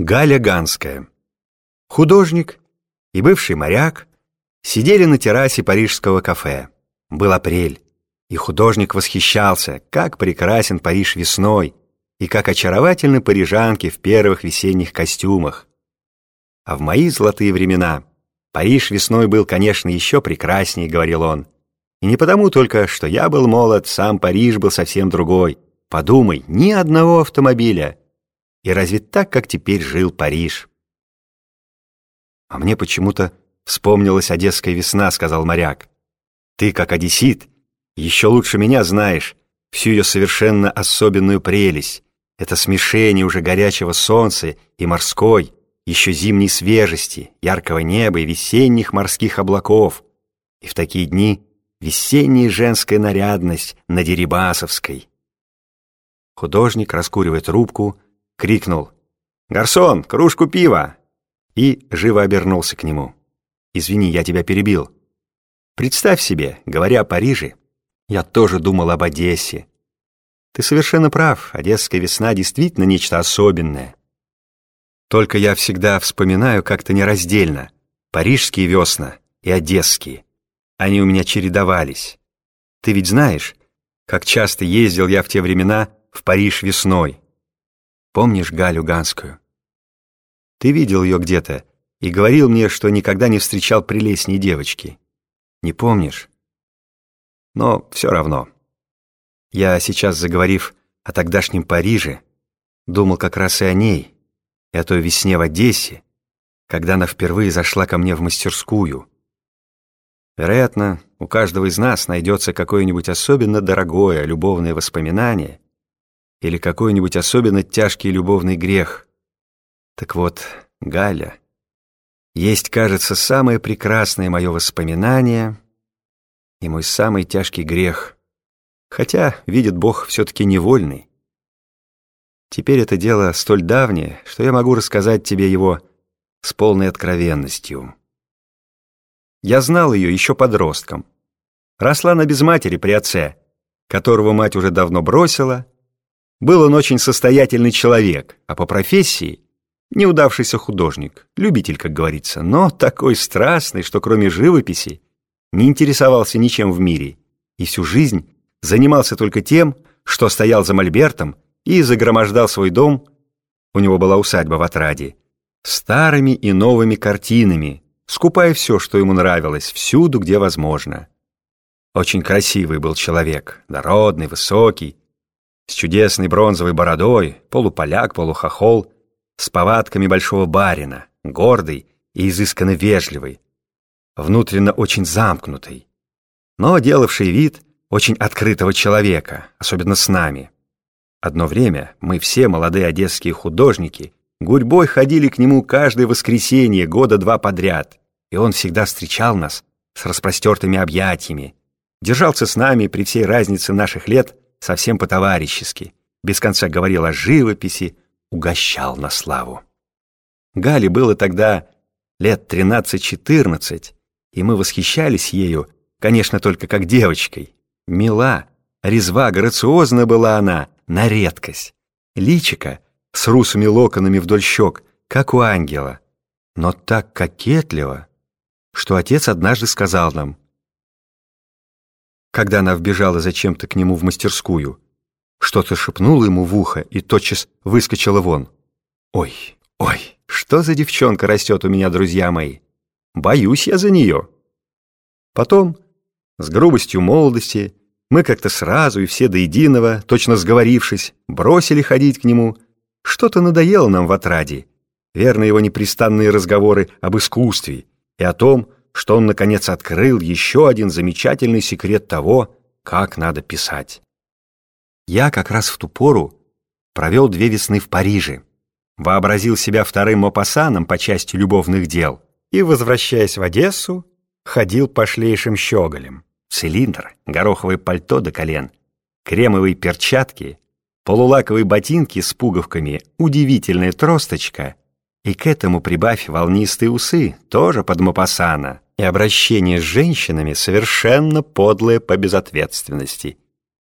Галя Ганская. Художник и бывший моряк сидели на террасе парижского кафе. Был апрель, и художник восхищался, как прекрасен Париж весной и как очаровательны парижанки в первых весенних костюмах. А в мои золотые времена Париж весной был, конечно, еще прекраснее, говорил он. И не потому только, что я был молод, сам Париж был совсем другой. Подумай, ни одного автомобиля, и разве так, как теперь жил Париж? А мне почему-то вспомнилась одесская весна, сказал моряк. Ты, как одессит, еще лучше меня знаешь всю ее совершенно особенную прелесть. Это смешение уже горячего солнца и морской, еще зимней свежести, яркого неба и весенних морских облаков. И в такие дни весенняя женская нарядность на Дерибасовской. Художник раскуривает трубку, крикнул «Гарсон, кружку пива!» и живо обернулся к нему. «Извини, я тебя перебил. Представь себе, говоря о Париже, я тоже думал об Одессе. Ты совершенно прав, одесская весна действительно нечто особенное. Только я всегда вспоминаю как-то нераздельно парижские весна и одесские. Они у меня чередовались. Ты ведь знаешь, как часто ездил я в те времена в Париж весной. Помнишь Галю Ганскую? Ты видел ее где-то и говорил мне, что никогда не встречал прелестней девочки. Не помнишь? Но все равно. Я сейчас, заговорив о тогдашнем Париже, думал как раз и о ней, и о той весне в Одессе, когда она впервые зашла ко мне в мастерскую. Вероятно, у каждого из нас найдется какое-нибудь особенно дорогое любовное воспоминание — или какой-нибудь особенно тяжкий любовный грех. Так вот, Галя, есть, кажется, самое прекрасное мое воспоминание и мой самый тяжкий грех, хотя, видит Бог, все-таки невольный. Теперь это дело столь давнее, что я могу рассказать тебе его с полной откровенностью. Я знал ее еще подростком. Росла она без матери при отце, которого мать уже давно бросила, был он очень состоятельный человек, а по профессии неудавшийся художник, любитель, как говорится, но такой страстный, что кроме живописи не интересовался ничем в мире и всю жизнь занимался только тем, что стоял за мольбертом и загромождал свой дом, у него была усадьба в Отраде, старыми и новыми картинами, скупая все, что ему нравилось, всюду, где возможно. Очень красивый был человек, дородный, высокий, с чудесной бронзовой бородой, полуполяк, полухохол, с повадками большого барина, гордый и изысканно вежливый, внутренно очень замкнутый, но делавший вид очень открытого человека, особенно с нами. Одно время мы все, молодые одесские художники, гурьбой ходили к нему каждое воскресенье года два подряд, и он всегда встречал нас с распростертыми объятиями, держался с нами при всей разнице наших лет совсем по-товарищески, без конца говорил о живописи, угощал на славу. Гале было тогда лет 13-14, и мы восхищались ею, конечно, только как девочкой. Мила, резва, грациозна была она, на редкость. Личика с русыми локонами вдоль щек, как у ангела, но так кокетливо, что отец однажды сказал нам — когда она вбежала зачем-то к нему в мастерскую. Что-то шепнула ему в ухо и тотчас выскочила вон. «Ой, ой, что за девчонка растет у меня, друзья мои? Боюсь я за нее». Потом, с грубостью молодости, мы как-то сразу и все до единого, точно сговорившись, бросили ходить к нему. Что-то надоело нам в отраде. Верно его непрестанные разговоры об искусстве и о том, что он, наконец, открыл еще один замечательный секрет того, как надо писать. Я как раз в ту пору провел две весны в Париже, вообразил себя вторым Мопассаном по части любовных дел и, возвращаясь в Одессу, ходил пошлейшим щеголем. Цилиндр, гороховое пальто до колен, кремовые перчатки, полулаковые ботинки с пуговками, удивительная тросточка и к этому прибавь волнистые усы, тоже под Мопассана, и обращение с женщинами совершенно подлое по безответственности –